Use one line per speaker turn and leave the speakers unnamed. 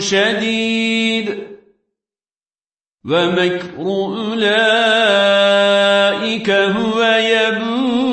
شديد. ومكر أولئك هو يبنى